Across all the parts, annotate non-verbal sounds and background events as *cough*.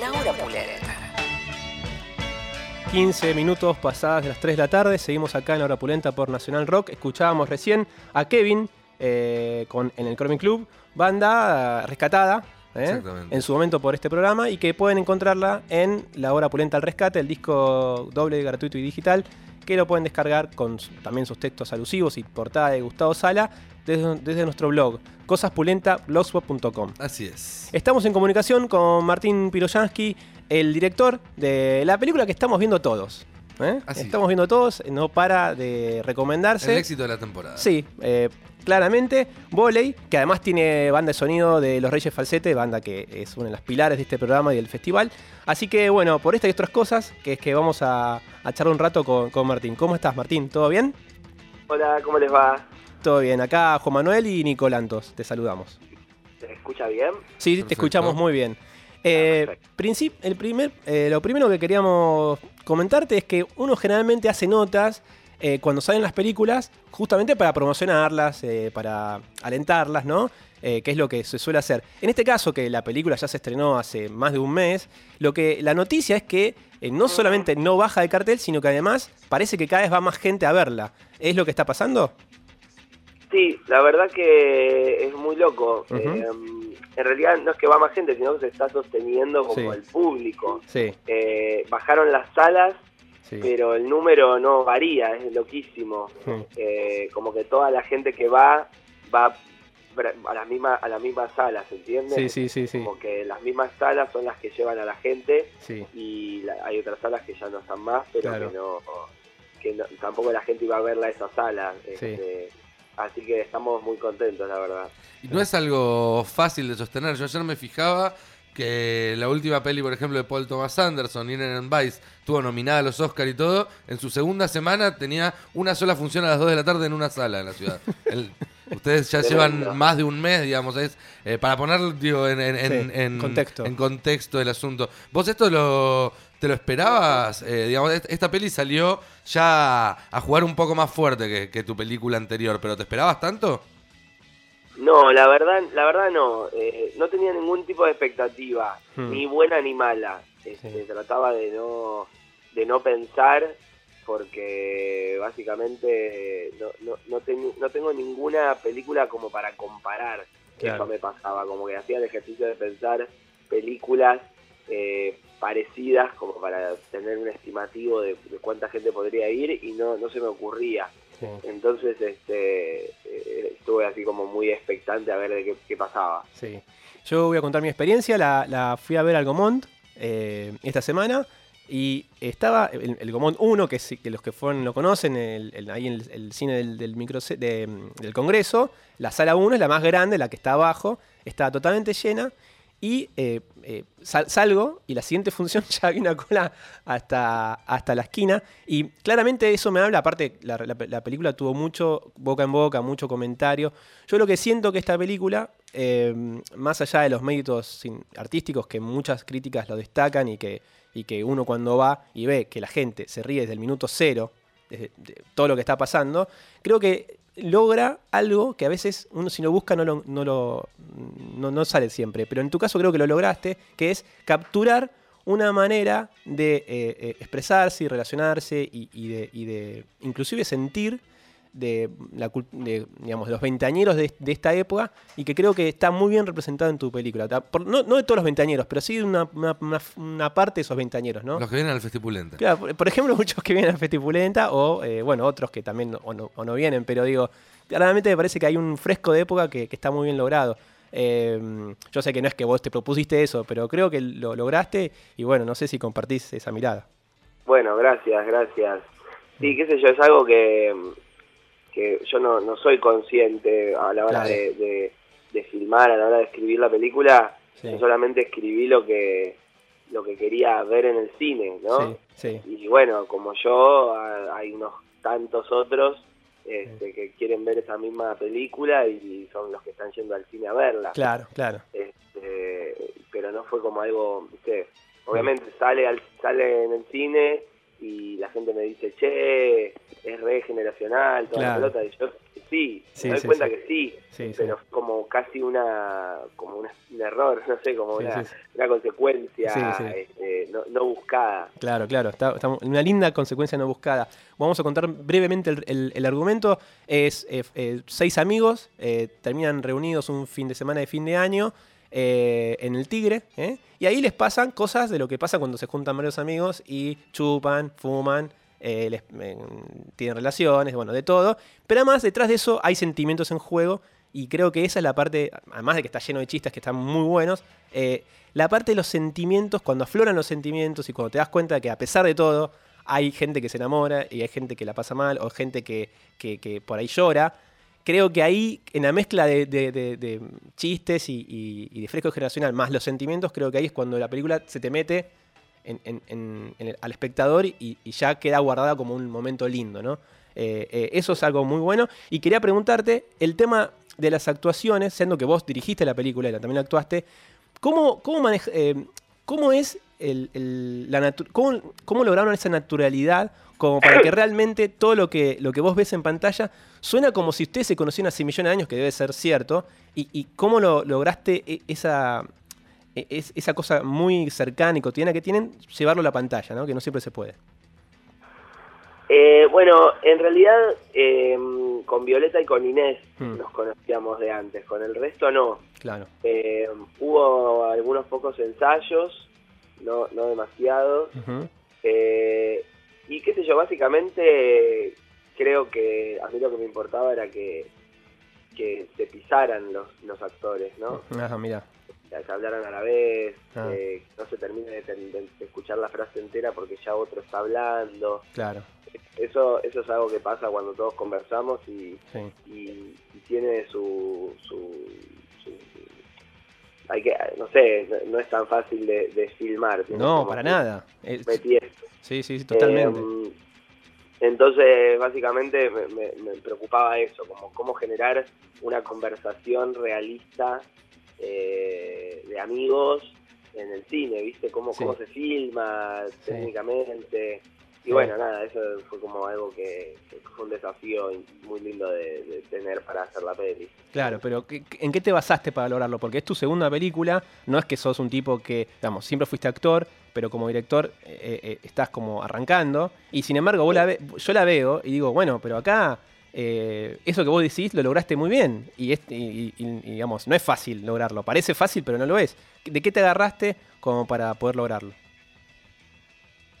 La hora pulenta. 15 minutos pasadas de las 3 de la tarde, seguimos acá en la hora pulenta por Nacional Rock. Escuchábamos recién a Kevin eh, con, en el Chroming Club, banda eh, rescatada ¿eh? En su momento por este programa y que pueden encontrarla en La Hora Pulenta al Rescate, el disco doble, gratuito y digital, que lo pueden descargar con también sus textos alusivos y portada de Gustavo Sala desde, desde nuestro blog, cosaspulenta.blogspot.com. Así es. Estamos en comunicación con Martín Piroyansky, el director de la película que estamos viendo todos. ¿eh? Así es. Estamos viendo todos, no para de recomendarse. El éxito de la temporada. Sí, eh, claramente. Voley, que además tiene banda de sonido de Los Reyes Falsete, banda que es una de las pilares de este programa y del festival. Así que bueno, por esta y otras cosas, que es que vamos a, a charlar un rato con, con Martín. ¿Cómo estás, Martín? ¿Todo bien? Hola, ¿cómo les va? Todo bien. Acá Juan Manuel y Nicolantos. Te saludamos. ¿Se escucha bien? Sí, te escuchamos muy bien. Eh, perfecto. princip- el primer, eh, lo primero que queríamos comentarte es que uno generalmente hace notas eh, cuando salen las películas justamente para promocionarlas, eh, para alentarlas, ¿no? Eh, que es lo que se suele hacer. En este caso, que la película ya se estrenó hace más de un mes, lo que la noticia es que eh, no solamente no baja de cartel, sino que además parece que cada vez va más gente a verla. ¿Es lo que está pasando? Sí, la verdad que es muy loco. Eh, en realidad no es que va más gente, sino que se está sosteniendo como Sí. el público. Sí, Eh, bajaron las salas, sí. pero el número no varía, es loquísimo. Sí. Eh, como que toda la gente que va, va a la misma, a la misma sala, ¿se entiende? Sí, sí, sí, sí. Como que las mismas salas son las que llevan a la gente sí. y la- hay otras salas que ya no están más, pero Claro. que no que no- tampoco la gente iba a verla a esa sala. este, así que estamos muy contentos, la verdad. Y no es algo fácil de sostener. Yo ayer me fijaba que la última peli, por ejemplo, de Paul Thomas Anderson, Inherent Vice, estuvo nominada a los Oscar y todo. En su segunda semana tenía una sola función a las 2 de la tarde en una sala en la ciudad. *laughs* El- ustedes ya llevan más de un mes, digamos, es eh, para poner digo, en, en- en- Sí, en- contexto. en contexto el asunto. ¿Vos esto lo, te lo esperabas? Eh, digamos, est- esta peli salió ya a jugar un poco más fuerte que, que tu película anterior, pero ¿te esperabas tanto? No, la verdad, la verdad no. Eh, no tenía ningún tipo de expectativa, Hmm. ni buena ni mala. Este, Sí. Trataba de no, de no pensar, porque básicamente no, no, no, ten- no tengo ninguna película como para comparar. Claro. Eso me pasaba, como que hacía el ejercicio de pensar películas eh, parecidas como para tener un estimativo de, de cuánta gente podría ir y no, no se me ocurría. sí. Entonces este, eh, estuve así como muy expectante a ver de qué, qué pasaba. Sí. Yo voy a contar mi experiencia. La, la fui a ver al Gomont eh, esta semana. Y estaba el, el Gomont 1, que, que los que fueron lo conocen, el, el- ahí en el, cine del, del, micro, de, del Congreso. La sala 1 es la más grande, la que está abajo. Está totalmente llena. Y eh, eh, sal- salgo y la siguiente función *laughs* ya había una cola hasta, hasta la esquina. Y claramente eso me habla, aparte la, la- la película tuvo mucho boca en boca, mucho comentario. Yo lo que siento que esta película, eh, más allá de los méritos artísticos que muchas críticas lo destacan y que, y que uno cuando va y ve que la gente se ríe desde el minuto cero, desde de todo lo que está pasando, creo que logra algo que a veces uno si lo busca no, lo, no, lo, no, no sale siempre, pero en tu caso creo que lo lograste, que es capturar una manera de eh, eh, expresarse y relacionarse y, y de, y de inclusive sentir de, la, de, digamos, de los veinteañeros de, de esta época y que creo que está muy bien representado en tu película. Por- no, no de todos los veinteañeros, pero sí de una, una- una- una parte de esos veinteañeros, ¿no? Los que vienen al Festipulenta. Claro, por, por ejemplo, *laughs* muchos que vienen a Festipulenta o, eh, bueno, otros que también no- o no, o no vienen, pero digo, claramente me parece que hay un fresco de época que, que está muy bien logrado. Eh, yo sé que no es que vos te propusiste eso, pero creo que lo lograste y bueno, no sé si compartís esa mirada. Bueno, gracias, gracias. Sí, qué sé yo, es algo que, que yo no, no soy consciente a la hora Claro. de, de- de filmar, a la hora de escribir la película. Sí. Yo solamente escribí lo que lo que quería ver en el cine, ¿no? Sí, sí. Y bueno, como yo, hay unos tantos otros este, que quieren ver esa misma película y son los que están yendo al cine a verla. Claro, claro. Este, pero no fue como algo, ¿viste? Obviamente sale al, sale en el cine y la gente me dice, che, es re generacional, toda Claro. la pelota. Y yo, sí, me doy sí, cuenta sí. que sí, pero como casi una como una- un error, *laughs* no sé, como una, consecuencia este, no, no buscada. Claro, claro, está, está una linda consecuencia no buscada. Vamos a contar brevemente el, el- el argumento. Es eh, eh, seis amigos, eh, terminan reunidos un fin de semana de fin de año eh, en el Tigre, ¿eh? y ahí les pasan cosas de lo que pasa cuando se juntan varios amigos y chupan, fuman, eh, tienen relaciones, bueno, de todo. Pero además detrás de eso hay sentimientos en juego y creo que esa es la parte, además de que está lleno de chistes que están muy buenos, la parte de los sentimientos, cuando afloran los sentimientos y cuando te das cuenta que a pesar de todo hay gente que se enamora y hay gente que la pasa mal o gente que, que- que por ahí llora, creo que ahí en la mezcla de, chistes y, de fresco generacional más los sentimientos, creo que ahí es cuando la película se te mete al espectador y, ya queda guardada como un momento lindo, ¿no? Eh, eh, eso es algo muy bueno. Y quería preguntarte, el tema de las actuaciones, siendo que vos dirigiste la película y también actuaste, ¿cómo, cómo, eh, cómo es el, el- la cómo, cómo lograron esa naturalidad como para que realmente todo lo que, lo que vos ves en pantalla suena como si ustedes se conocieran hace millones de años, que debe ser cierto, y, y cómo lo lograste e- esa, e- es- esa cosa muy cercana y cotidiana que tienen, llevarlo a la pantalla, ¿no? que no siempre se puede. Eh, bueno, en realidad eh, con Violeta y con Inés Hmm. nos conocíamos de antes, con el resto no. Claro. Eh, hubo algunos pocos ensayos, no, no demasiados. Eh, y qué sé yo, básicamente creo que a mí lo que me importaba era que, que se pisaran los, los actores, ¿no? Ajá, mira. Que hablaran a la vez, Ah. eh, que no se termine de, ten- de escuchar la frase entera porque ya otro está hablando. Claro. Eso, eso es algo que pasa cuando todos conversamos y, Sí. y, y tiene su, su- hay que no sé no, no es tan fácil de, de filmar No, para nada. Metí esto. sí, sí, sí, totalmente. Eh, entonces básicamente me, me- me preocupaba eso como cómo generar una conversación realista eh, de amigos en el cine viste cómo Sí. cómo se filma Sí. técnicamente y bueno, nada, eso fue como algo que, fue un desafío muy lindo de, de tener para hacer la peli. Claro, pero ¿qué- qué- ¿en qué te basaste para lograrlo? Porque es tu segunda película, no es que sos un tipo que, digamos, siempre fuiste actor, pero como director eh, eh, estás como arrancando, y sin embargo vos la ve- yo la veo y digo, bueno, pero acá eh, eso que vos decís lo lograste muy bien, y, es- y- y- y, digamos, no es fácil lograrlo, parece fácil, pero no lo es. ¿De qué te agarraste como para poder lograrlo?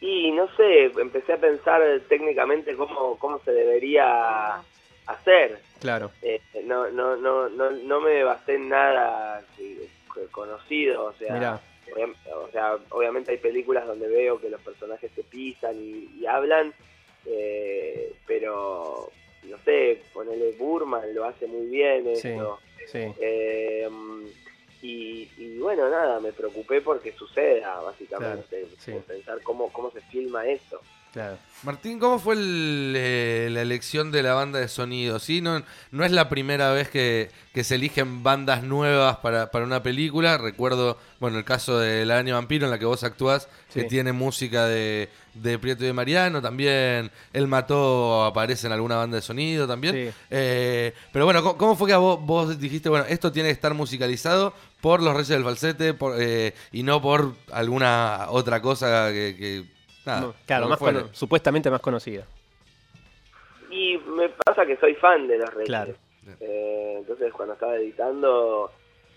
Y no sé, empecé a pensar técnicamente cómo, cómo se debería hacer. Claro, Eh, no, no, no, no, no me basé en nada eh, conocido, o sea, Mirá. o sea, obviamente hay películas donde veo que los personajes se pisan y, y hablan, eh, pero no sé, ponele Burman lo hace muy bien Sí. sí. Eh, y, y bueno, nada, me preocupé porque suceda, básicamente, Claro, sí. pensar cómo, cómo se filma eso. Claro. Martín, ¿cómo fue el, eh, la elección de la banda de sonido? ¿Sí? No, no es la primera vez que, que se eligen bandas nuevas para, para una película. Recuerdo, bueno, el caso de La Araña Vampiro en la que vos actuás, Sí. que tiene música de, de Prieto y de Mariano. También El Mató aparece en alguna banda de sonido también. Sí. Eh, pero bueno, ¿cómo, cómo fue que vos, vos dijiste, bueno, esto tiene que estar musicalizado por los Reyes del Falsete por, eh, y no por alguna otra cosa que... que- nada, No, claro, más supuestamente más conocida. Y me pasa que soy fan de los Reyes. Claro. Eh, entonces cuando estaba editando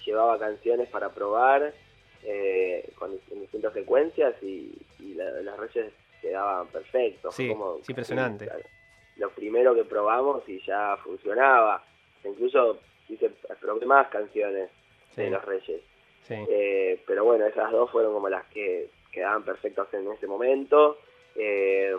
llevaba canciones para probar eh, con en distintas secuencias y, y la- los Reyes quedaban perfectos. Sí, como, es impresionante. Lo primero que probamos y ya funcionaba. Incluso hice, probé más canciones de los Reyes. sí. Eh, pero bueno, esas dos fueron como las que quedaban perfectas en ese momento. Eh,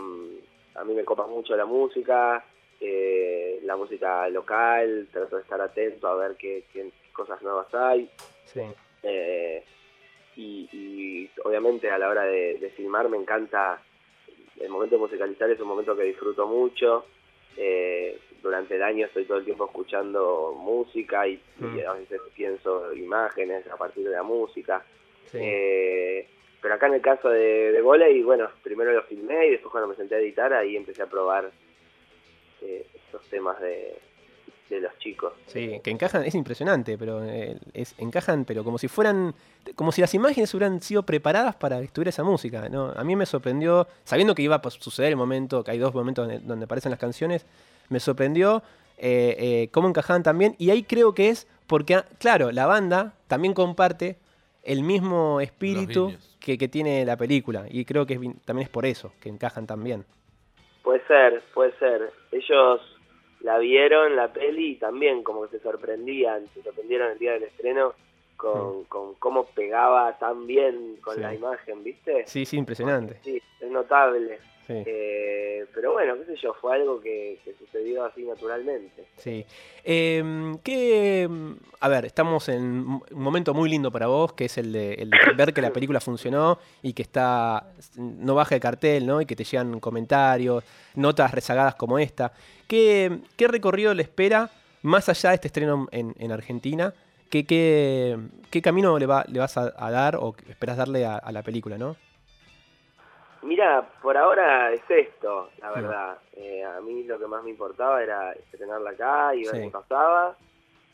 a mí me copa mucho la música, eh, la música local, trato de estar atento a ver qué, qué cosas nuevas hay. sí. Eh, y, y obviamente a la hora de, de filmar me encanta, el momento de musicalizar es un momento que disfruto mucho. Durante el año estoy todo el tiempo escuchando música y, y Mm. a veces pienso imágenes a partir de la música. sí. Pero acá en el caso de, de volei, bueno, primero lo filmé y después cuando me senté a editar ahí empecé a probar eh, estos temas de, los chicos. Sí, que encajan, es impresionante, pero eh, es, encajan, pero como si fueran, como si las imágenes hubieran sido preparadas para que estuviera esa música. ¿no? A mí me sorprendió, sabiendo que iba a suceder el momento, que hay dos momentos donde, donde aparecen las canciones, me sorprendió eh, eh, cómo encajaban también. Y ahí creo que es porque, ah, claro, la banda también comparte el mismo espíritu que, que tiene la película. Y creo que es también es por eso, que encajan también. Puede ser, puede ser. Ellos la vieron, la peli, y también como que se sorprendían, se sorprendieron el día del estreno con, con cómo pegaba tan bien con Sí. la imagen, ¿viste? Sí, sí, impresionante. Sí, es notable. Sí. Eh, pero bueno, qué sé yo, fue algo que, que sucedió así naturalmente. Sí. Eh, ¿qué, a ver, estamos en un momento muy lindo para vos, que es el de, el de ver que la película funcionó y que está no baja de cartel, ¿no? Y que te llegan comentarios, notas rezagadas como esta. ¿Qué, qué recorrido le espera más allá de este estreno en, en Argentina? ¿Qué, qué, qué camino le, va, le vas a, a dar o esperas darle a, a la película, no? Mira, por ahora es esto, la verdad. Eh, a mí lo que más me importaba era estrenarla acá y ver Sí. qué pasaba.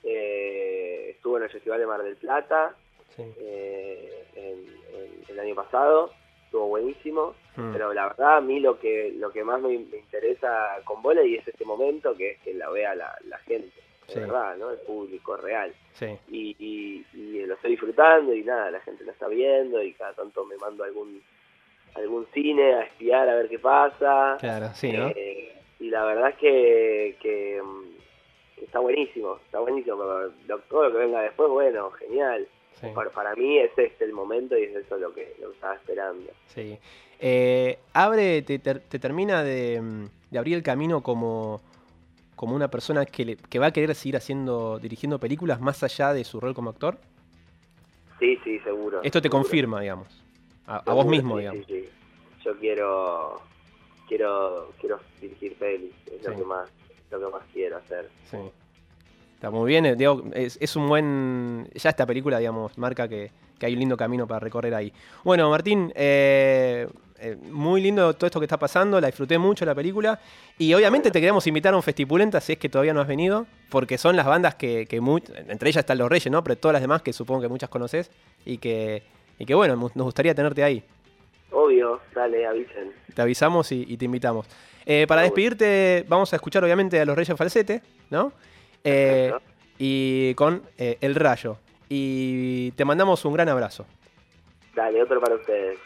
Eh, estuve en el Festival de Mar del Plata Sí. eh, en- en- el año pasado, estuvo buenísimo. Mm. Pero la verdad, a mí lo que lo que más me, me interesa con Voley es este momento, que es que la vea la, la gente, de Sí. verdad, ¿no? El público real. Sí. Y, y, y lo estoy disfrutando y nada, la gente lo está viendo y cada tanto me mando algún algún cine a espiar a ver qué pasa. Claro, sí, ¿no? Eh, y la verdad es que, que, mm, que está buenísimo, está buenísimo. pero lo- todo lo que venga después, bueno, genial. Sí. Para, para mí es este el momento y es eso lo que, lo estaba esperando. Sí. Eh, abre, te, te termina de, mm, de abrir el camino como, como una persona que, le- que va a querer seguir haciendo, dirigiendo películas más allá de su rol como actor. Sí, sí, seguro. Esto te seguro. confirma, digamos. A, vos mismo, sí, digamos. sí, sí. Yo quiero, quiero, quiero dirigir pelis, es lo que más, lo que más quiero hacer. Sí. Está muy bien, eh, digo, es, es un buen... Ya esta película, digamos, marca que, que hay un lindo camino para recorrer ahí. Bueno, Martín, eh, eh, muy lindo todo esto que está pasando, la disfruté mucho la película y obviamente te queremos invitar a un Festipulenta si es que todavía no has venido, porque son las bandas que, que entre ellas están Los Reyes, ¿no? Pero todas las demás que supongo que muchas conoces y que, y que bueno, nos gustaría tenerte ahí. Obvio, dale, avisen. Te avisamos y, y te invitamos. Eh, para despedirte, vamos a escuchar obviamente a los Reyes Falsete, ¿no? Eh, y con eh, El Rayo. Y te mandamos un gran abrazo. Dale, otro para ustedes.